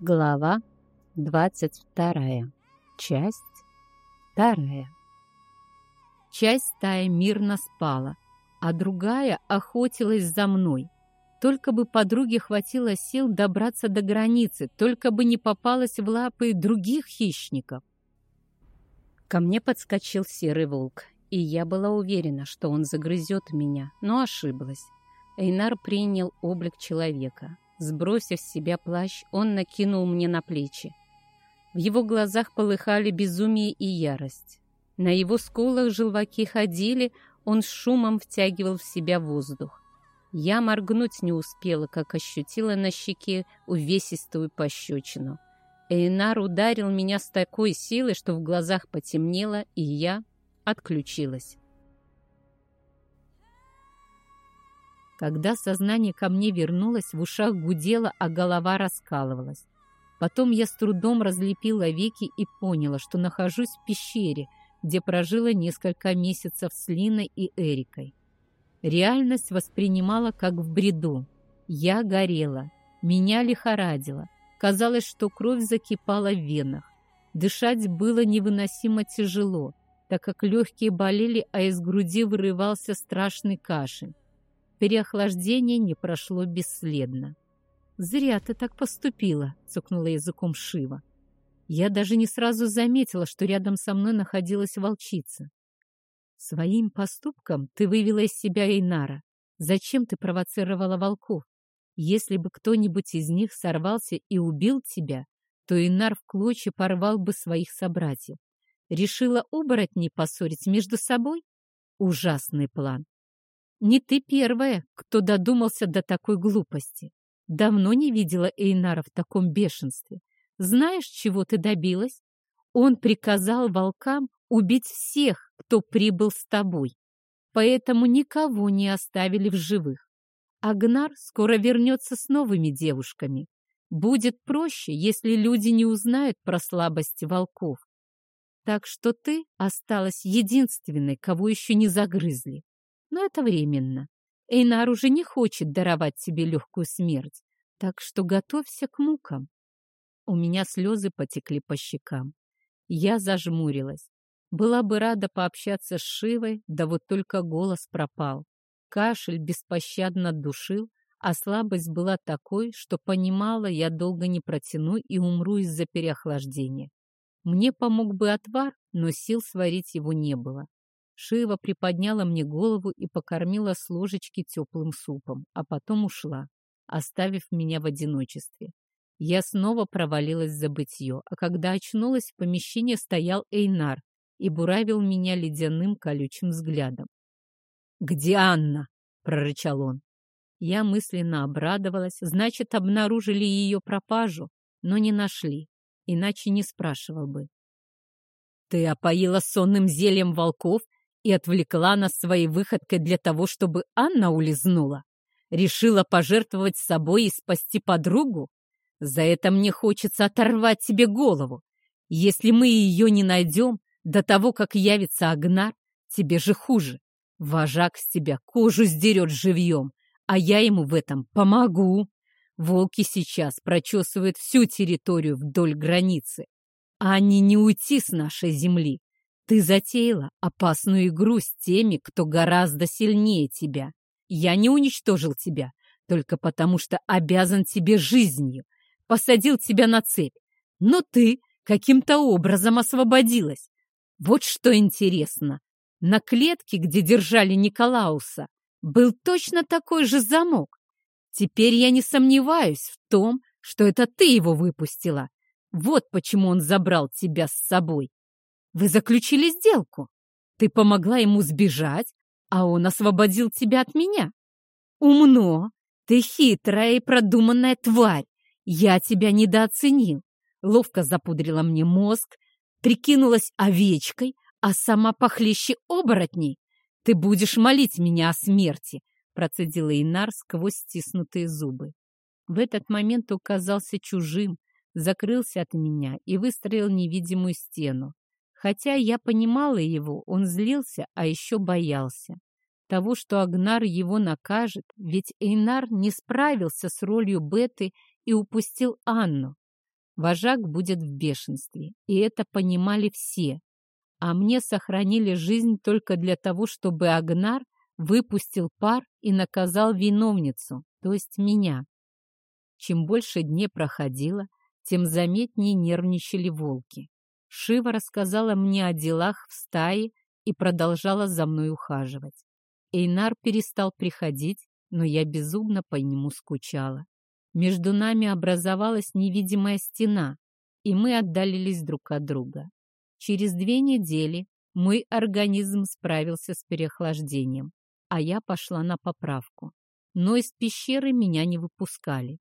Глава 22. Часть 2. Часть стаи мирно спала, а другая охотилась за мной. Только бы подруге хватило сил добраться до границы, только бы не попалась в лапы других хищников. Ко мне подскочил серый волк, и я была уверена, что он загрызет меня, но ошиблась. Эйнар принял облик человека. Сбросив с себя плащ, он накинул мне на плечи. В его глазах полыхали безумие и ярость. На его скулах желваки ходили, он с шумом втягивал в себя воздух. Я моргнуть не успела, как ощутила на щеке увесистую пощечину. Эйнар ударил меня с такой силой, что в глазах потемнело, и я отключилась. Когда сознание ко мне вернулось, в ушах гудело, а голова раскалывалась. Потом я с трудом разлепила веки и поняла, что нахожусь в пещере, где прожила несколько месяцев с Линой и Эрикой. Реальность воспринимала как в бреду. Я горела, меня лихорадило. Казалось, что кровь закипала в венах. Дышать было невыносимо тяжело, так как легкие болели, а из груди вырывался страшный кашель. Переохлаждение не прошло бесследно. «Зря ты так поступила», — цукнула языком Шива. Я даже не сразу заметила, что рядом со мной находилась волчица. «Своим поступком ты вывела из себя Эйнара. Зачем ты провоцировала волков? Если бы кто-нибудь из них сорвался и убил тебя, то Эйнар в клочья порвал бы своих собратьев. Решила оборотней поссорить между собой? Ужасный план. Не ты первая, кто додумался до такой глупости. Давно не видела Эйнара в таком бешенстве. Знаешь, чего ты добилась? Он приказал волкам убить всех, кто прибыл с тобой. Поэтому никого не оставили в живых. Агнар скоро вернется с новыми девушками. Будет проще, если люди не узнают про слабости волков. Так что ты осталась единственной, кого еще не загрызли. Но это временно. Эйнар уже не хочет даровать тебе легкую смерть, так что готовься к мукам. У меня слезы потекли по щекам. Я зажмурилась. Была бы рада пообщаться с Шивой, да вот только голос пропал. Кашель беспощадно душил, а слабость была такой, что понимала, я долго не протяну и умру из-за переохлаждения. Мне помог бы отвар, но сил сварить его не было. Шива приподняла мне голову и покормила с ложечки теплым супом, а потом ушла, оставив меня в одиночестве. Я снова провалилась в забытье, а когда очнулась, в помещении стоял Эйнар и буравил меня ледяным колючим взглядом. «Где Анна?» — прорычал он. Я мысленно обрадовалась, значит, обнаружили ее пропажу, но не нашли, иначе не спрашивал бы. «Ты опоила сонным зельем волков и отвлекла нас своей выходкой для того, чтобы Анна улизнула? Решила пожертвовать собой и спасти подругу? За это мне хочется оторвать тебе голову. Если мы ее не найдем до того, как явится Агнар, тебе же хуже. Вожак с тебя кожу сдерет живьем, а я ему в этом помогу. Волки сейчас прочесывают всю территорию вдоль границы, а они не уйти с нашей земли. Ты затеяла опасную игру с теми, кто гораздо сильнее тебя. Я не уничтожил тебя только потому, что обязан тебе жизнью. Посадил тебя на цепь. Но ты каким-то образом освободилась. Вот что интересно. На клетке, где держали Николауса, был точно такой же замок. Теперь я не сомневаюсь в том, что это ты его выпустила. Вот почему он забрал тебя с собой. Вы заключили сделку. Ты помогла ему сбежать, а он освободил тебя от меня. Умно. Ты хитрая и продуманная тварь. Я тебя недооценил. Ловко запудрила мне мозг, прикинулась овечкой, а сама похлеще оборотней. Ты будешь молить меня о смерти, процедила Инар сквозь стиснутые зубы. В этот момент оказался чужим, закрылся от меня и выстроил невидимую стену. Хотя я понимала его, он злился, а еще боялся. Того, что Агнар его накажет, ведь Эйнар не справился с ролью Беты и упустил Анну. Вожак будет в бешенстве, и это понимали все. А мне сохранили жизнь только для того, чтобы Агнар выпустил пар и наказал виновницу, то есть меня. Чем больше дней проходило, тем заметнее нервничали волки. Шива рассказала мне о делах в стае и продолжала за мной ухаживать. Эйнар перестал приходить, но я безумно по нему скучала. Между нами образовалась невидимая стена, и мы отдалились друг от друга. Через две недели мой организм справился с переохлаждением, а я пошла на поправку. Но из пещеры меня не выпускали.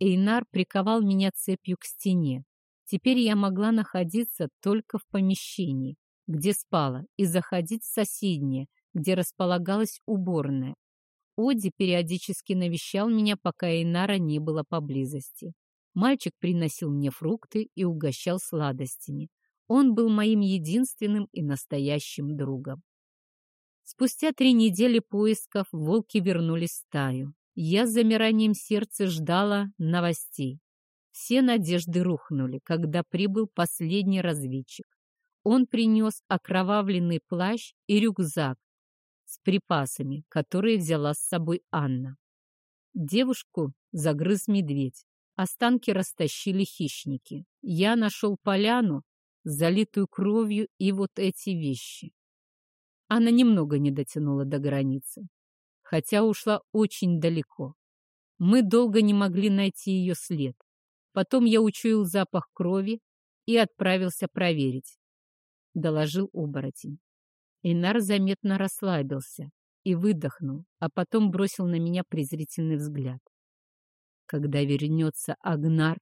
Эйнар приковал меня цепью к стене. Теперь я могла находиться только в помещении, где спала, и заходить в соседнее, где располагалась уборная. Оди периодически навещал меня, пока Эйнара не было поблизости. Мальчик приносил мне фрукты и угощал сладостями. Он был моим единственным и настоящим другом. Спустя три недели поисков волки вернулись в стаю. Я с замиранием сердца ждала новостей. Все надежды рухнули, когда прибыл последний разведчик. Он принес окровавленный плащ и рюкзак с припасами, которые взяла с собой Анна. Девушку загрыз медведь. Останки растащили хищники. Я нашел поляну, залитую кровью, и вот эти вещи. Она немного не дотянула до границы, хотя ушла очень далеко. Мы долго не могли найти ее след. Потом я учуял запах крови и отправился проверить. Доложил оборотень. Инар заметно расслабился и выдохнул, а потом бросил на меня презрительный взгляд. Когда вернется Агнар,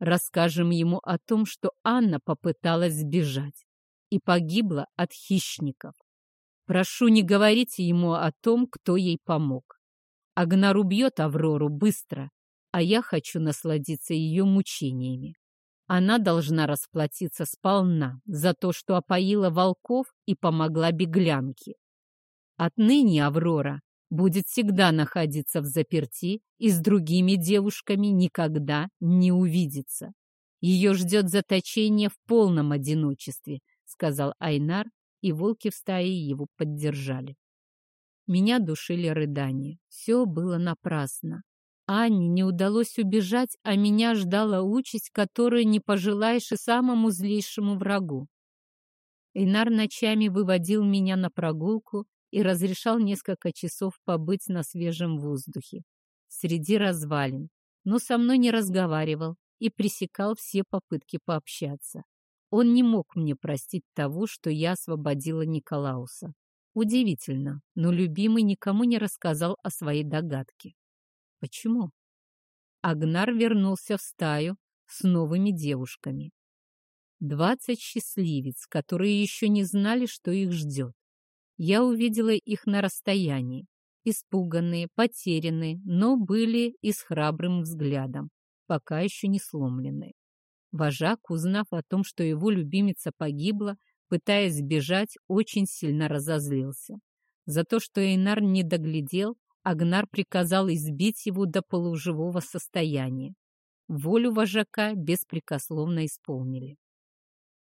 расскажем ему о том, что Анна попыталась сбежать и погибла от хищников. Прошу, не говорите ему о том, кто ей помог. Агнар убьет Аврору быстро, а я хочу насладиться ее мучениями. Она должна расплатиться сполна за то, что опоила волков и помогла беглянке. Отныне Аврора будет всегда находиться в заперти и с другими девушками никогда не увидится. Ее ждет заточение в полном одиночестве, сказал Айнар, и волки в стае его поддержали. Меня душили рыдания. Все было напрасно. Анне не удалось убежать, а меня ждала участь, которую не пожелаешь и самому злейшему врагу. Эйнар ночами выводил меня на прогулку и разрешал несколько часов побыть на свежем воздухе, среди развалин, но со мной не разговаривал и пресекал все попытки пообщаться. Он не мог мне простить того, что я освободила Николауса. Удивительно, но любимый никому не рассказал о своей догадке. Почему? Агнар вернулся в стаю с новыми девушками. Двадцать счастливец, которые еще не знали, что их ждет. Я увидела их на расстоянии, испуганные, потерянные, но были и с храбрым взглядом, пока еще не сломленные. Вожак, узнав о том, что его любимица погибла, пытаясь сбежать, очень сильно разозлился. За то, что Эйнар не доглядел, Агнар приказал избить его до полуживого состояния. Волю вожака беспрекословно исполнили.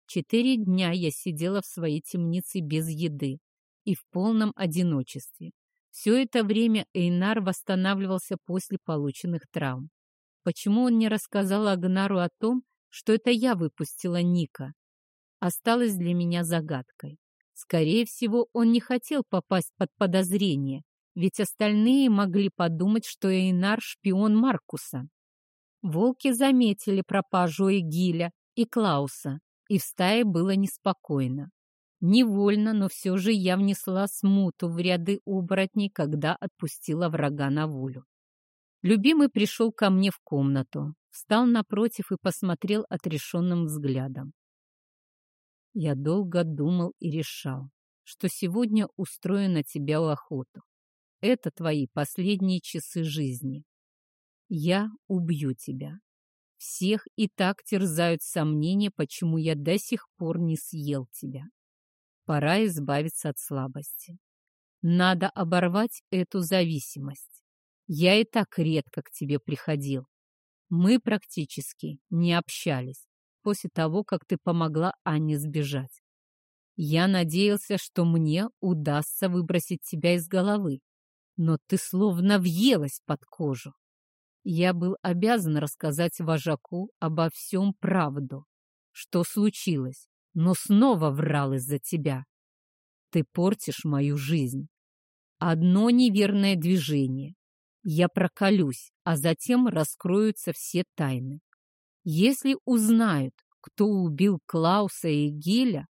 Четыре дня я сидела в своей темнице без еды, и в полном одиночестве. Все это время Эйнар восстанавливался после полученных травм. Почему он не рассказал Агнару о том, что это я выпустила Ника? Осталось для меня загадкой. Скорее всего, он не хотел попасть под подозрение, ведь остальные могли подумать, что Эйнар — шпион Маркуса. Волки заметили пропажу Эгиля и Клауса, и в стае было неспокойно. Невольно, но все же я внесла смуту в ряды оборотней, когда отпустила врага на волю. Любимый пришел ко мне в комнату, встал напротив и посмотрел отрешенным взглядом. Я долго думал и решал, что сегодня устрою на тебя охоту. Это твои последние часы жизни. Я убью тебя. Всех и так терзают сомнения, почему я до сих пор не съел тебя. Пора избавиться от слабости. Надо оборвать эту зависимость. Я и так редко к тебе приходил. Мы практически не общались после того, как ты помогла Анне сбежать. Я надеялся, что мне удастся выбросить тебя из головы, но ты словно въелась под кожу. Я был обязан рассказать вожаку обо всем правду, что случилось, но снова врал из-за тебя. Ты портишь мою жизнь. Одно неверное движение. Я проколюсь, а затем раскроются все тайны. Если узнают, кто убил Клауса и Геля,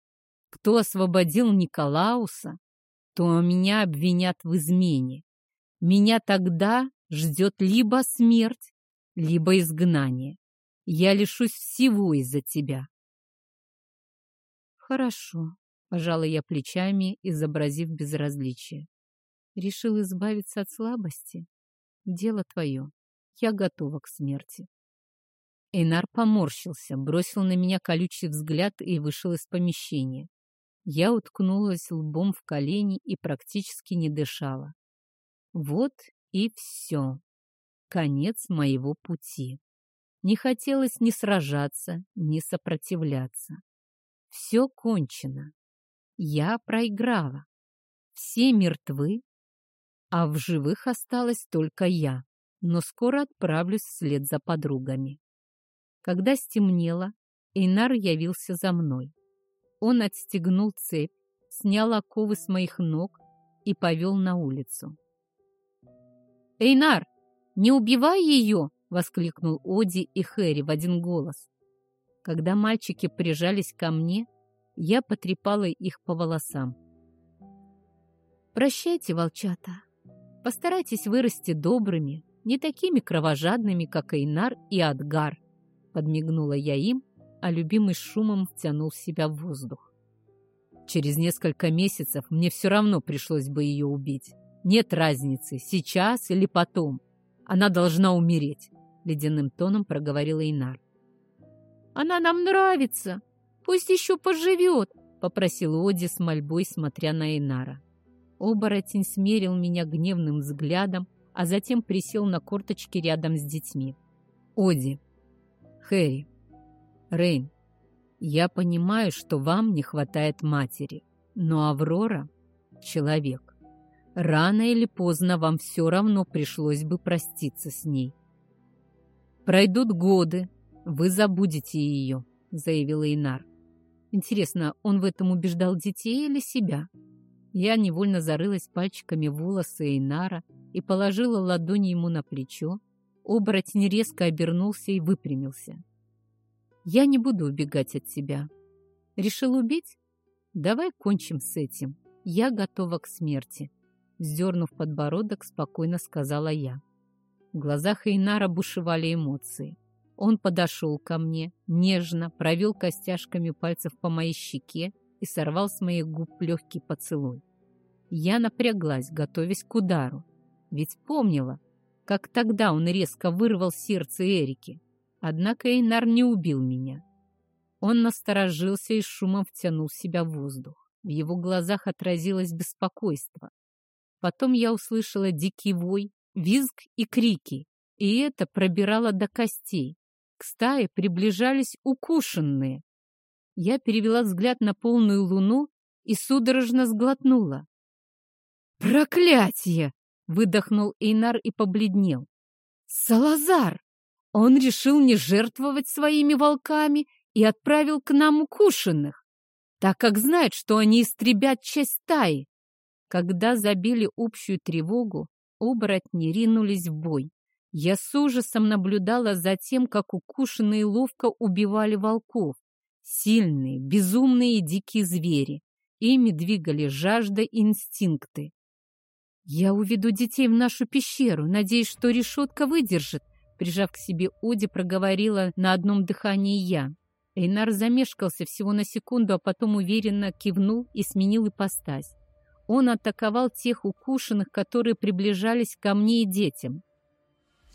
кто освободил Николауса, то меня обвинят в измене. Меня тогда ждет либо смерть, либо изгнание. Я лишусь всего из-за тебя. Хорошо, пожала я плечами, изобразив безразличие. Решил избавиться от слабости? Дело твое. Я готова к смерти. Эйнар поморщился, бросил на меня колючий взгляд и вышел из помещения. Я уткнулась лбом в колени и практически не дышала. Вот и все. Конец моего пути. Не хотелось ни сражаться, ни сопротивляться. Все кончено. Я проиграла. Все мертвы, а в живых осталась только я, но скоро отправлюсь вслед за подругами. Когда стемнело, Эйнар явился за мной. Он отстегнул цепь, снял оковы с моих ног и повел на улицу. «Эйнар, не убивай ее!» — воскликнул Оди и Хэри в один голос. Когда мальчики прижались ко мне, я потрепала их по волосам. «Прощайте, волчата. Постарайтесь вырасти добрыми, не такими кровожадными, как Эйнар и Адгар», — подмигнула я им, а любимый шумом втянул себя в воздух. Через несколько месяцев мне все равно пришлось бы ее убить. Нет разницы, сейчас или потом. Она должна умереть, ледяным тоном проговорила Инар. Она нам нравится. Пусть еще поживет, попросил Оди с мольбой, смотря на Инара. Оборотень смерил меня гневным взглядом, а затем присел на корточки рядом с детьми. Оди, Хэри, Рейн, я понимаю, что вам не хватает матери, но Аврора — человек. Рано или поздно вам все равно пришлось бы проститься с ней. «Пройдут годы, вы забудете ее», — заявила Инар. Интересно, он в этом убеждал детей или себя? Я невольно зарылась пальчиками в волосы Инара и положила ладони ему на плечо. Оборотень резко обернулся и выпрямился. «Я не буду убегать от тебя. Решил убить? Давай кончим с этим. Я готова к смерти». Вздернув подбородок, спокойно сказала я. В глазах Эйнара бушевали эмоции. Он подошел ко мне, нежно провел костяшками пальцев по моей щеке и сорвал с моих губ легкий поцелуй. Я напряглась, готовясь к удару, ведь помнила, как тогда он резко вырвал сердце Эрики. Однако Эйнар не убил меня. Он насторожился и шумом втянул в себя воздух. В его глазах отразилось беспокойство. Потом я услышала дикий вой, визг и крики, и это пробирало до костей. К стае приближались укушенные. Я перевела взгляд на полную луну и судорожно сглотнула. «Проклятие!» — выдохнул Эйнар и побледнел. «Салазар! Он решил не жертвовать своими волками и отправил к нам укушенных, так как знает, что они истребят часть стаи. Когда забили общую тревогу, оборотни ринулись в бой. Я с ужасом наблюдала за тем, как укушенные ловко убивали волков. Сильные, безумные и дикие звери. Ими двигали жажда и инстинкты. «Я уведу детей в нашу пещеру, надеюсь, что решетка выдержит», прижав к себе Оди, проговорила на одном дыхании я. Эйнар замешкался всего на секунду, а потом уверенно кивнул и сменил ипостась. Он атаковал тех укушенных, которые приближались ко мне и детям.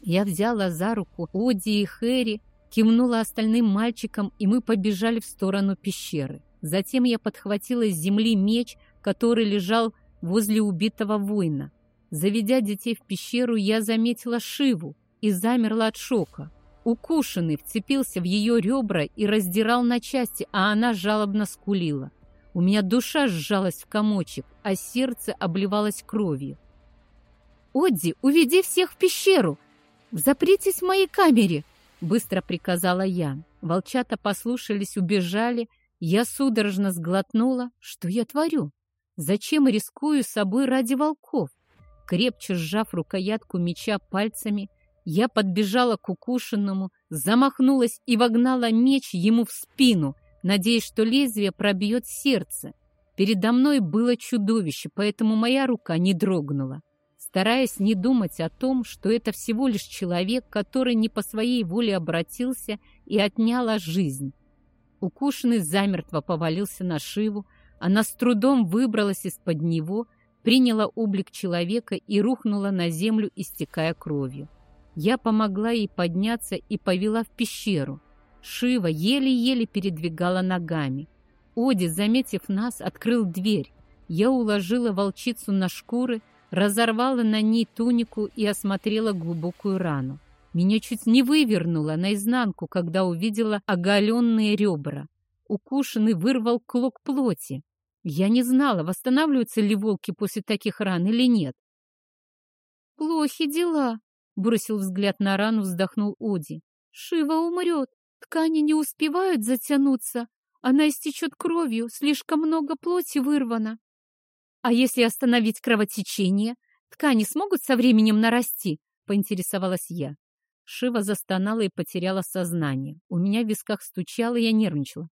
Я взяла за руку Оди и Хэри, кивнула остальным мальчикам, и мы побежали в сторону пещеры. Затем я подхватила с земли меч, который лежал возле убитого воина. Заведя детей в пещеру, я заметила Шиву и замерла от шока. Укушенный вцепился в ее ребра и раздирал на части, а она жалобно скулила. У меня душа сжалась в комочек, а сердце обливалось кровью. «Одди, уведи всех в пещеру! Запритесь в моей камере!» Быстро приказала я. Волчата послушались, убежали. Я судорожно сглотнула. Что я творю? Зачем рискую собой ради волков? Крепче сжав рукоятку меча пальцами, я подбежала к укушенному, замахнулась и вогнала меч ему в спину, надеясь, что лезвие пробьет сердце. Передо мной было чудовище, поэтому моя рука не дрогнула. Стараясь не думать о том, что это всего лишь человек, который не по своей воле обратился и отняла жизнь. Укушенный замертво повалился на Шиву, она с трудом выбралась из-под него, приняла облик человека и рухнула на землю, истекая кровью. Я помогла ей подняться и повела в пещеру. Шива еле-еле передвигала ногами. Оди, заметив нас, открыл дверь. Я уложила волчицу на шкуры, разорвала на ней тунику и осмотрела глубокую рану. Меня чуть не вывернуло наизнанку, когда увидела оголенные ребра. Укушенный вырвал клок плоти. Я не знала, восстанавливаются ли волки после таких ран или нет. «Плохи дела», Бросил взгляд на рану, вздохнул Оди. Шива умрет. Ткани не успевают затянуться. Она истечет кровью, слишком много плоти вырвано. А если остановить кровотечение? Ткани смогут со временем нарасти? Поинтересовалась я. Шива застонала и потеряла сознание. У меня в висках стучало, я нервничала.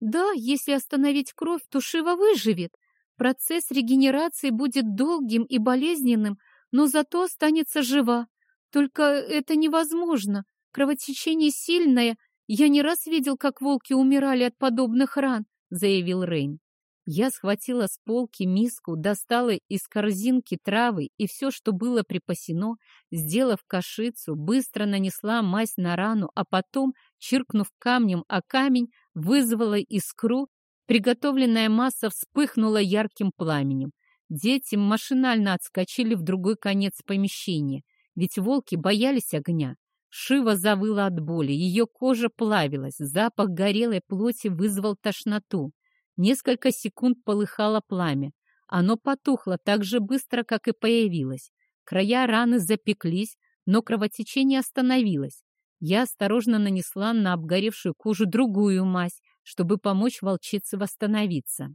Да, если остановить кровь, то Шива выживет. Процесс регенерации будет долгим и болезненным, но зато останется жива. Только это невозможно. Кровотечение сильное. Я не раз видел, как волки умирали от подобных ран, заявил Рейн. Я схватила с полки миску, достала из корзинки травы и все, что было припасено, сделав кашицу, быстро нанесла мазь на рану, а потом, чиркнув камнем о камень, вызвала искру. Приготовленная масса вспыхнула ярким пламенем. Дети машинально отскочили в другой конец помещения ведь волки боялись огня. Шива завыла от боли, ее кожа плавилась, запах горелой плоти вызвал тошноту. Несколько секунд полыхало пламя. Оно потухло так же быстро, как и появилось. Края раны запеклись, но кровотечение остановилось. Я осторожно нанесла на обгоревшую кожу другую мазь, чтобы помочь волчице восстановиться.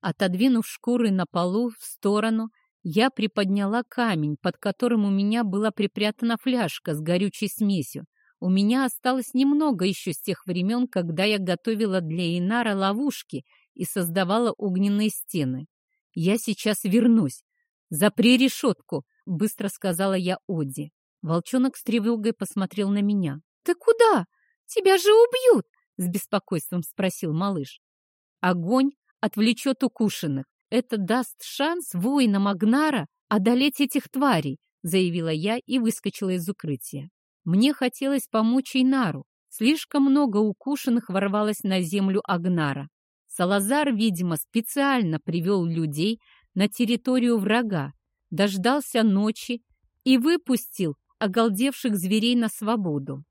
Отодвинув шкуры на полу в сторону, я приподняла камень, под которым у меня была припрятана фляжка с горючей смесью. У меня осталось немного еще с тех времен, когда я готовила для Инара ловушки и создавала огненные стены. «Я сейчас вернусь. Запри решетку», — быстро сказала я Оди. Волчонок с тревогой посмотрел на меня. «Ты куда? Тебя же убьют!» — с беспокойством спросил малыш. «Огонь отвлечет укушенных. Это даст шанс воинам Агнара одолеть этих тварей, заявила я и выскочила из укрытия. Мне хотелось помочь Инару. Слишком много укушенных ворвалось на землю Агнара. Салазар, видимо, специально привел людей на территорию врага, дождался ночи и выпустил оголдевших зверей на свободу.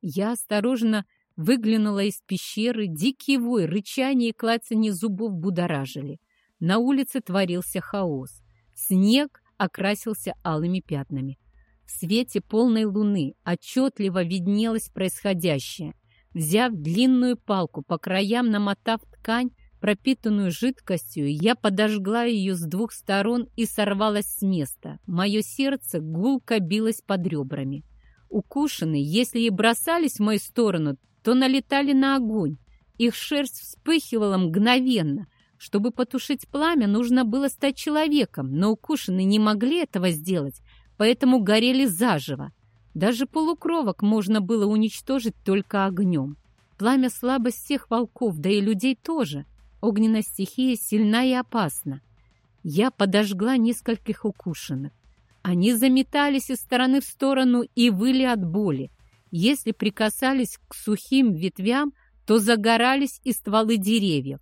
Я осторожно выглянула из пещеры, дикий вой, рычание и клацанье зубов будоражили. На улице творился хаос. Снег окрасился алыми пятнами. В свете полной луны отчетливо виднелось происходящее. Взяв длинную палку, по краям намотав ткань, пропитанную жидкостью, я подожгла ее с двух сторон и сорвалась с места. Мое сердце гулко билось под ребрами. Укушенные, если и бросались в мою сторону, то налетали на огонь. Их шерсть вспыхивала мгновенно — чтобы потушить пламя, нужно было стать человеком, но укушенные не могли этого сделать, поэтому горели заживо. Даже полукровок можно было уничтожить только огнем. Пламя слабость всех волков, да и людей тоже. Огненная стихия сильна и опасна. Я подожгла нескольких укушенных. Они заметались из стороны в сторону и выли от боли. Если прикасались к сухим ветвям, то загорались и стволы деревьев.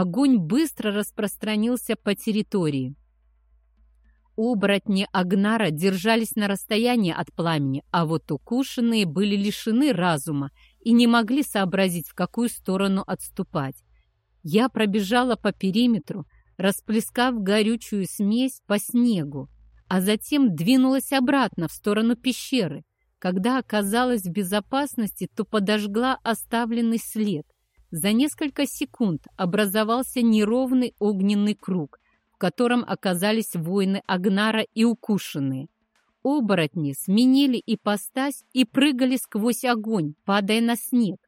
Огонь быстро распространился по территории. Оборотни Агнара держались на расстоянии от пламени, а вот укушенные были лишены разума и не могли сообразить, в какую сторону отступать. Я пробежала по периметру, расплескав горючую смесь по снегу, а затем двинулась обратно в сторону пещеры. Когда оказалась в безопасности, то подожгла оставленный след. За несколько секунд образовался неровный огненный круг, в котором оказались воины Агнара и укушенные. Оборотни сменили ипостась и прыгали сквозь огонь, падая на снег.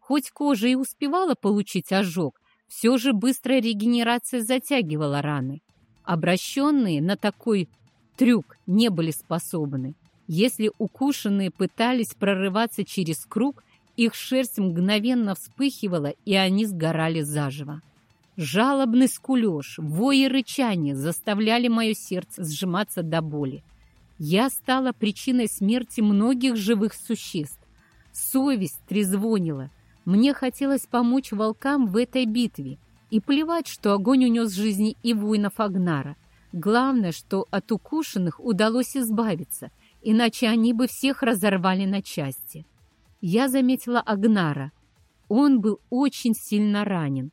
Хоть кожа и успевала получить ожог, все же быстрая регенерация затягивала раны. Обращенные на такой трюк не были способны. Если укушенные пытались прорываться через круг, их шерсть мгновенно вспыхивала, и они сгорали заживо. Жалобный скулеж, вой и заставляли мое сердце сжиматься до боли. Я стала причиной смерти многих живых существ. Совесть трезвонила. Мне хотелось помочь волкам в этой битве. И плевать, что огонь унес жизни и воинов Агнара. Главное, что от укушенных удалось избавиться, иначе они бы всех разорвали на части. Я заметила Агнара. Он был очень сильно ранен.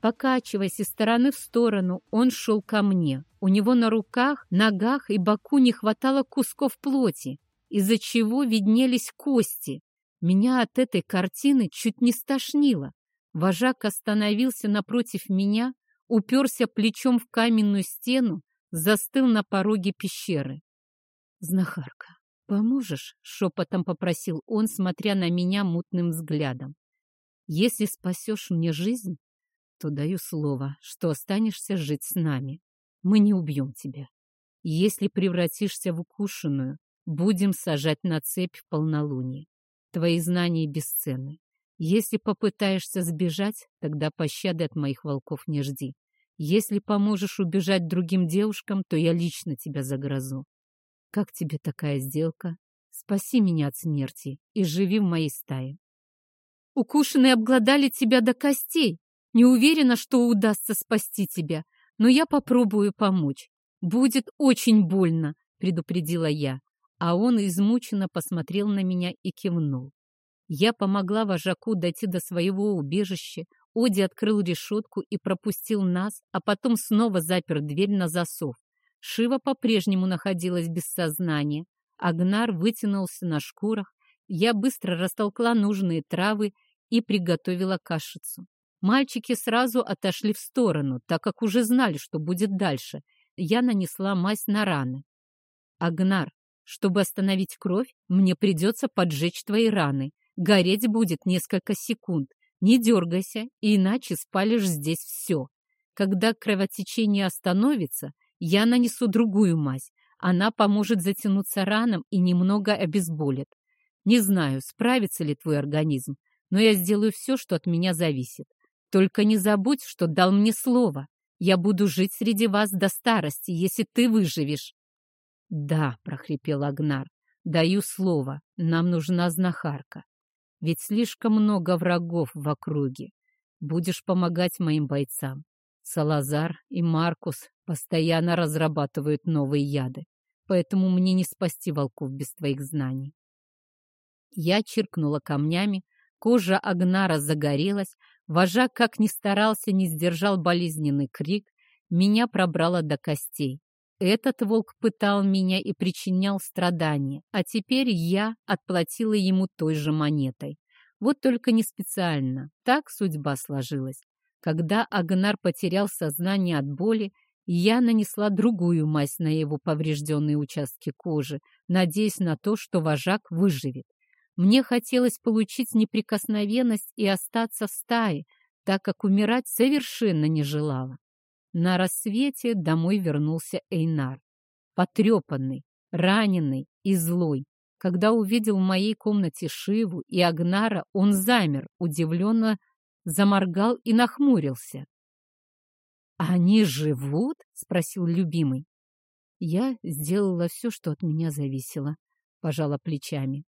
Покачиваясь из стороны в сторону, он шел ко мне. У него на руках, ногах и боку не хватало кусков плоти, из-за чего виднелись кости. Меня от этой картины чуть не стошнило. Вожак остановился напротив меня, уперся плечом в каменную стену, застыл на пороге пещеры. «Знахарка, поможешь?» — шепотом попросил он, смотря на меня мутным взглядом. «Если спасешь мне жизнь, то даю слово, что останешься жить с нами. Мы не убьем тебя. Если превратишься в укушенную, будем сажать на цепь в полнолуние. Твои знания бесценны. Если попытаешься сбежать, тогда пощады от моих волков не жди. Если поможешь убежать другим девушкам, то я лично тебя загрозу. Как тебе такая сделка? Спаси меня от смерти и живи в моей стае. Укушенные обглодали тебя до костей. Не уверена, что удастся спасти тебя, но я попробую помочь. Будет очень больно, предупредила я, а он измученно посмотрел на меня и кивнул. Я помогла вожаку дойти до своего убежища, Оди открыл решетку и пропустил нас, а потом снова запер дверь на засов. Шива по-прежнему находилась без сознания. Агнар вытянулся на шкурах. Я быстро растолкла нужные травы и приготовила кашицу. Мальчики сразу отошли в сторону, так как уже знали, что будет дальше. Я нанесла мазь на раны. «Агнар, чтобы остановить кровь, мне придется поджечь твои раны. Гореть будет несколько секунд. Не дергайся, иначе спалишь здесь все. Когда кровотечение остановится, я нанесу другую мазь. Она поможет затянуться ранам и немного обезболит. Не знаю, справится ли твой организм, но я сделаю все, что от меня зависит. Только не забудь, что дал мне слово. Я буду жить среди вас до старости, если ты выживешь. — Да, — прохрипел Агнар, — даю слово, нам нужна знахарка. Ведь слишком много врагов в округе. Будешь помогать моим бойцам. Салазар и Маркус постоянно разрабатывают новые яды, поэтому мне не спасти волков без твоих знаний. Я чиркнула камнями, кожа Агнара загорелась, Вожак, как ни старался, не сдержал болезненный крик. Меня пробрало до костей. Этот волк пытал меня и причинял страдания, а теперь я отплатила ему той же монетой. Вот только не специально. Так судьба сложилась. Когда Агнар потерял сознание от боли, я нанесла другую мазь на его поврежденные участки кожи, надеясь на то, что вожак выживет. Мне хотелось получить неприкосновенность и остаться в стае, так как умирать совершенно не желала. На рассвете домой вернулся Эйнар, потрепанный, раненый и злой. Когда увидел в моей комнате Шиву и Агнара, он замер, удивленно заморгал и нахмурился. «Они живут?» — спросил любимый. Я сделала все, что от меня зависело, пожала плечами.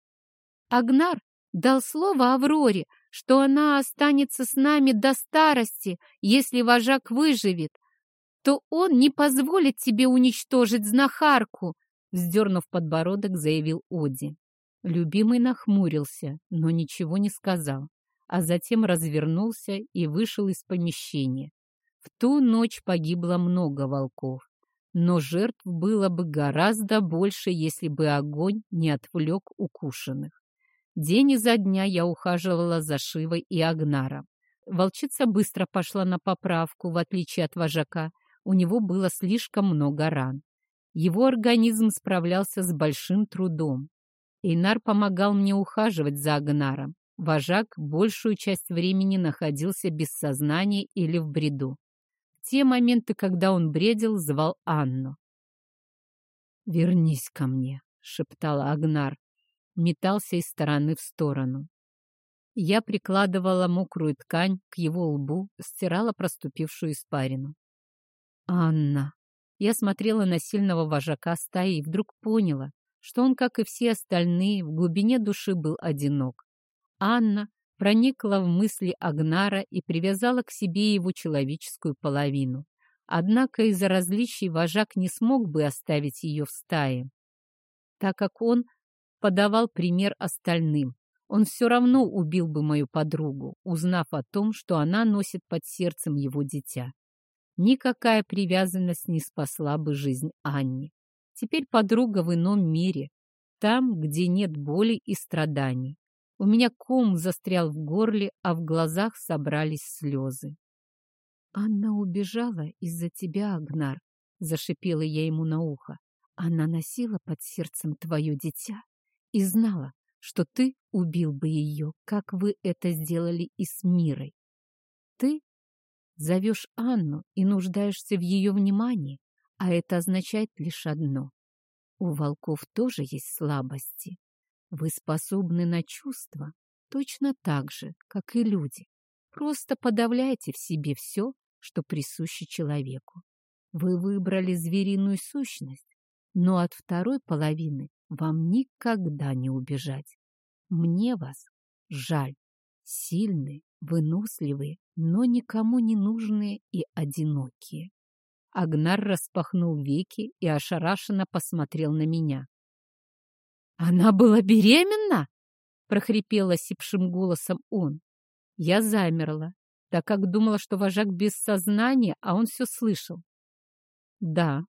Агнар дал слово Авроре, что она останется с нами до старости, если вожак выживет. что он не позволит тебе уничтожить знахарку, вздернув подбородок, заявил Оди. Любимый нахмурился, но ничего не сказал, а затем развернулся и вышел из помещения. В ту ночь погибло много волков, но жертв было бы гораздо больше, если бы огонь не отвлек укушенных. День изо дня я ухаживала за Шивой и Агнаром. Волчица быстро пошла на поправку, в отличие от вожака. У него было слишком много ран. Его организм справлялся с большим трудом. Эйнар помогал мне ухаживать за Агнаром. Вожак большую часть времени находился без сознания или в бреду. В те моменты, когда он бредил, звал Анну. «Вернись ко мне», — шептала Агнар. Метался из стороны в сторону. Я прикладывала мокрую ткань к его лбу, стирала проступившую испарину. «Анна!» Я смотрела на сильного вожака стаи и вдруг поняла, что он, как и все остальные, в глубине души был одинок. Анна проникла в мысли Агнара и привязала к себе его человеческую половину. Однако из-за различий вожак не смог бы оставить ее в стае, так как он подавал пример остальным, он все равно убил бы мою подругу, узнав о том, что она носит под сердцем его дитя. Никакая привязанность не спасла бы жизнь Анне. Теперь подруга в ином мире, там, где нет боли и страданий. У меня ком застрял в горле, а в глазах собрались слезы. «Анна убежала из-за тебя, Агнар», — зашипела я ему на ухо. «Она носила под сердцем твое дитя и знала, что ты убил бы ее, как вы это сделали и с Мирой. Ты зовешь Анну и нуждаешься в ее внимании, а это означает лишь одно. У волков тоже есть слабости. Вы способны на чувства точно так же, как и люди. Просто подавляйте в себе все, что присуще человеку. Вы выбрали звериную сущность, но от второй половины вам никогда не убежать. Мне вас жаль. Сильные, выносливые, но никому не нужные и одинокие. Агнар распахнул веки и ошарашенно посмотрел на меня. «Она была беременна?» — прохрипел осипшим голосом он. Я замерла, так как думала, что вожак без сознания, а он все слышал. «Да,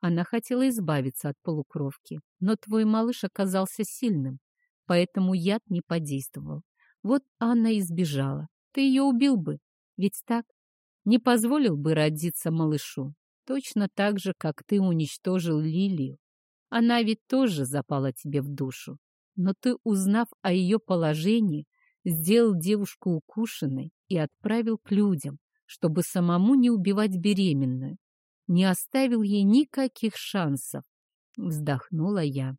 она хотела избавиться от полукровки, но твой малыш оказался сильным, поэтому яд не подействовал. Вот Анна избежала. Ты ее убил бы, ведь так? Не позволил бы родиться малышу. Точно так же, как ты уничтожил Лилию. Она ведь тоже запала тебе в душу. Но ты, узнав о ее положении, сделал девушку укушенной и отправил к людям, чтобы самому не убивать беременную не оставил ей никаких шансов. Вздохнула я.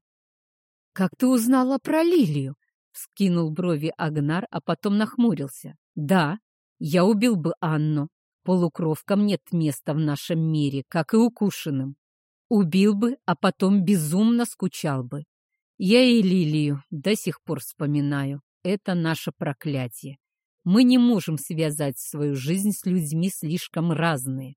«Как ты узнала про Лилию?» — вскинул брови Агнар, а потом нахмурился. «Да, я убил бы Анну. Полукровкам нет места в нашем мире, как и укушенным. Убил бы, а потом безумно скучал бы. Я и Лилию до сих пор вспоминаю. Это наше проклятие. Мы не можем связать свою жизнь с людьми слишком разные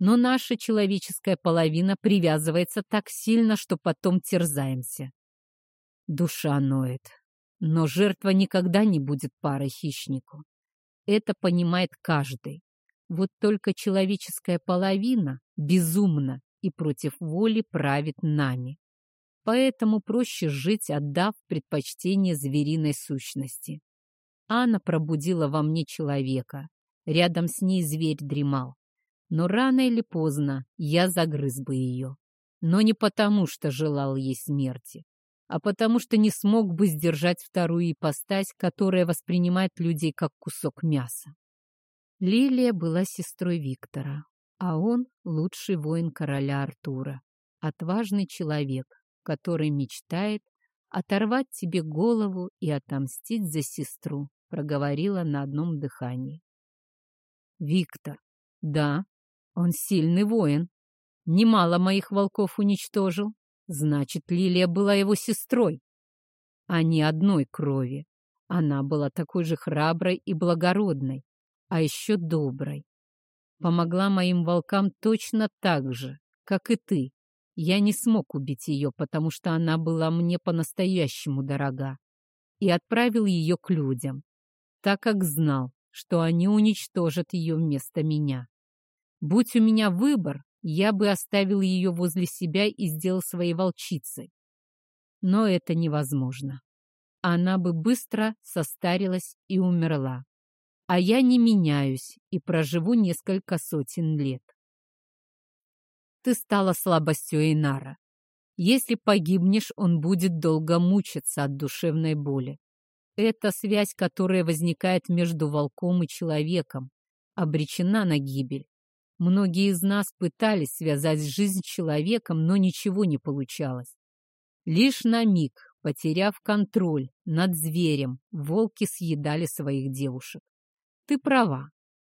но наша человеческая половина привязывается так сильно, что потом терзаемся. Душа ноет, но жертва никогда не будет парой хищнику. Это понимает каждый. Вот только человеческая половина безумна и против воли правит нами. Поэтому проще жить, отдав предпочтение звериной сущности. Анна пробудила во мне человека. Рядом с ней зверь дремал. Но рано или поздно я загрыз бы ее. Но не потому, что желал ей смерти, а потому что не смог бы сдержать вторую ипостась, которая воспринимает людей как кусок мяса. Лилия была сестрой Виктора, а он — лучший воин короля Артура, отважный человек, который мечтает оторвать тебе голову и отомстить за сестру, проговорила на одном дыхании. Виктор, да, он сильный воин. Немало моих волков уничтожил. Значит, Лилия была его сестрой. А не одной крови. Она была такой же храброй и благородной, а еще доброй. Помогла моим волкам точно так же, как и ты. Я не смог убить ее, потому что она была мне по-настоящему дорога, и отправил ее к людям, так как знал, что они уничтожат ее вместо меня. Будь у меня выбор, я бы оставил ее возле себя и сделал своей волчицей. Но это невозможно. Она бы быстро состарилась и умерла. А я не меняюсь и проживу несколько сотен лет. Ты стала слабостью Эйнара. Если погибнешь, он будет долго мучиться от душевной боли. Эта связь, которая возникает между волком и человеком, обречена на гибель. Многие из нас пытались связать жизнь с человеком, но ничего не получалось. Лишь на миг, потеряв контроль над зверем, волки съедали своих девушек. Ты права.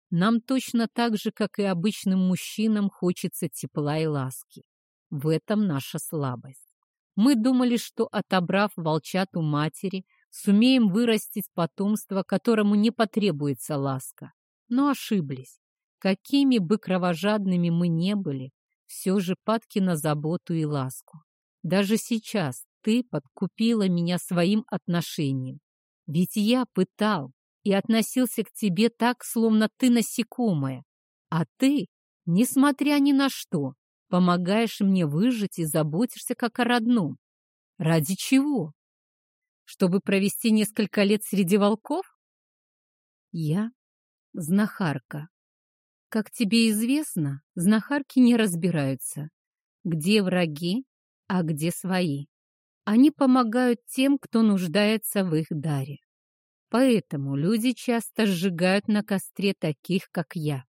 Нам точно так же, как и обычным мужчинам, хочется тепла и ласки. В этом наша слабость. Мы думали, что, отобрав волчату матери, сумеем вырастить потомство, которому не потребуется ласка. Но ошиблись. Какими бы кровожадными мы не были, все же падки на заботу и ласку. Даже сейчас ты подкупила меня своим отношением. Ведь я пытал и относился к тебе так, словно ты насекомое. А ты, несмотря ни на что, помогаешь мне выжить и заботишься как о родном. Ради чего? Чтобы провести несколько лет среди волков? Я знахарка, как тебе известно, знахарки не разбираются, где враги, а где свои. Они помогают тем, кто нуждается в их даре. Поэтому люди часто сжигают на костре таких, как я.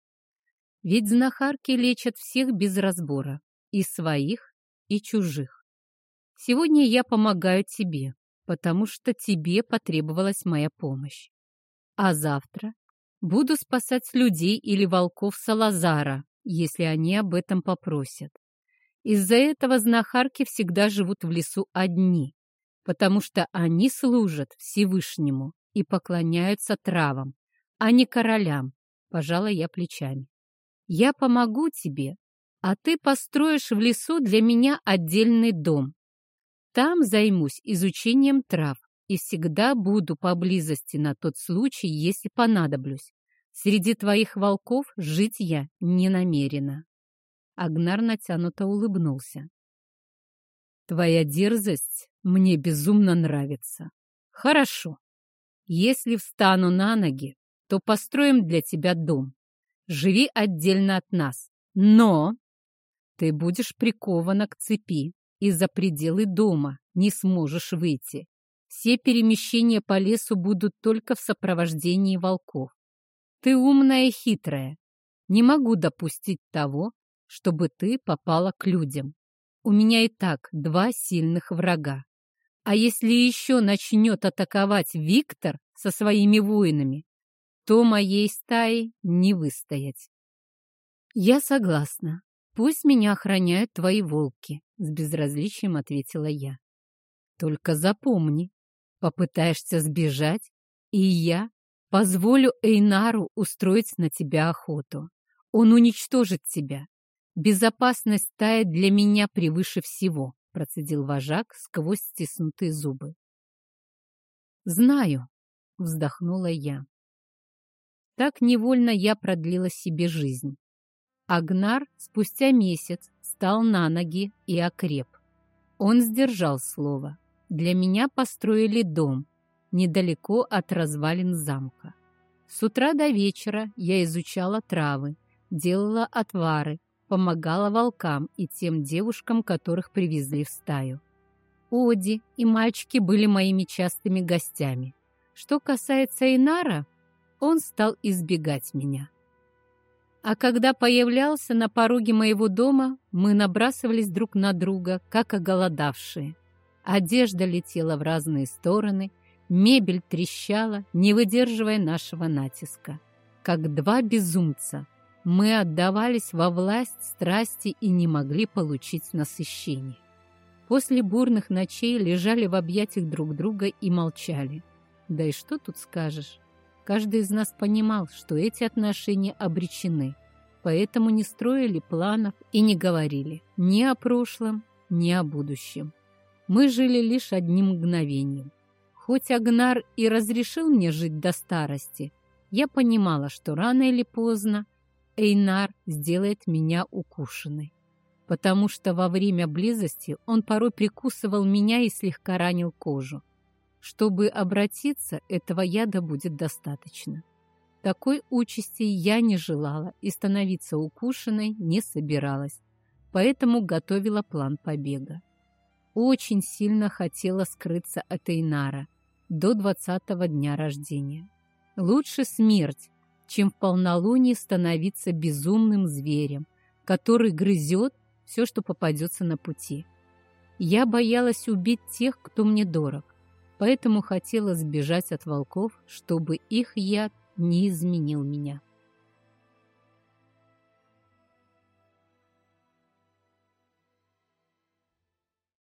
Ведь знахарки лечат всех без разбора, и своих, и чужих. Сегодня я помогаю тебе, потому что тебе потребовалась моя помощь. А завтра Буду спасать людей или волков Салазара, если они об этом попросят. Из-за этого знахарки всегда живут в лесу одни, потому что они служат Всевышнему и поклоняются травам, а не королям, пожала я плечами. Я помогу тебе, а ты построишь в лесу для меня отдельный дом. Там займусь изучением трав и всегда буду поблизости на тот случай, если понадоблюсь. Среди твоих волков жить я не намерена. Агнар натянуто улыбнулся. Твоя дерзость мне безумно нравится. Хорошо. Если встану на ноги, то построим для тебя дом. Живи отдельно от нас. Но ты будешь прикована к цепи и за пределы дома не сможешь выйти. Все перемещения по лесу будут только в сопровождении волков. Ты умная и хитрая. Не могу допустить того, чтобы ты попала к людям. У меня и так два сильных врага. А если еще начнет атаковать Виктор со своими воинами, то моей стаи не выстоять. Я согласна. Пусть меня охраняют твои волки, с безразличием ответила я. Только запомни, попытаешься сбежать, и я Позволю Эйнару устроить на тебя охоту. Он уничтожит тебя. Безопасность тает для меня превыше всего, процедил вожак сквозь стиснутые зубы. Знаю, вздохнула я. Так невольно я продлила себе жизнь. Агнар спустя месяц встал на ноги и окреп. Он сдержал слово. Для меня построили дом, недалеко от развалин замка. С утра до вечера я изучала травы, делала отвары, помогала волкам и тем девушкам, которых привезли в стаю. Оди и мальчики были моими частыми гостями. Что касается Инара, он стал избегать меня. А когда появлялся на пороге моего дома, мы набрасывались друг на друга, как оголодавшие. Одежда летела в разные стороны – Мебель трещала, не выдерживая нашего натиска. Как два безумца, мы отдавались во власть страсти и не могли получить насыщение. После бурных ночей лежали в объятиях друг друга и молчали. Да и что тут скажешь? Каждый из нас понимал, что эти отношения обречены, поэтому не строили планов и не говорили ни о прошлом, ни о будущем. Мы жили лишь одним мгновением. Хоть Агнар и разрешил мне жить до старости, я понимала, что рано или поздно Эйнар сделает меня укушенной, потому что во время близости он порой прикусывал меня и слегка ранил кожу. Чтобы обратиться, этого яда будет достаточно. Такой участи я не желала и становиться укушенной не собиралась, поэтому готовила план побега. Очень сильно хотела скрыться от Эйнара до двадцатого дня рождения. Лучше смерть, чем в полнолуние становиться безумным зверем, который грызет все, что попадется на пути. Я боялась убить тех, кто мне дорог, поэтому хотела сбежать от волков, чтобы их яд не изменил меня.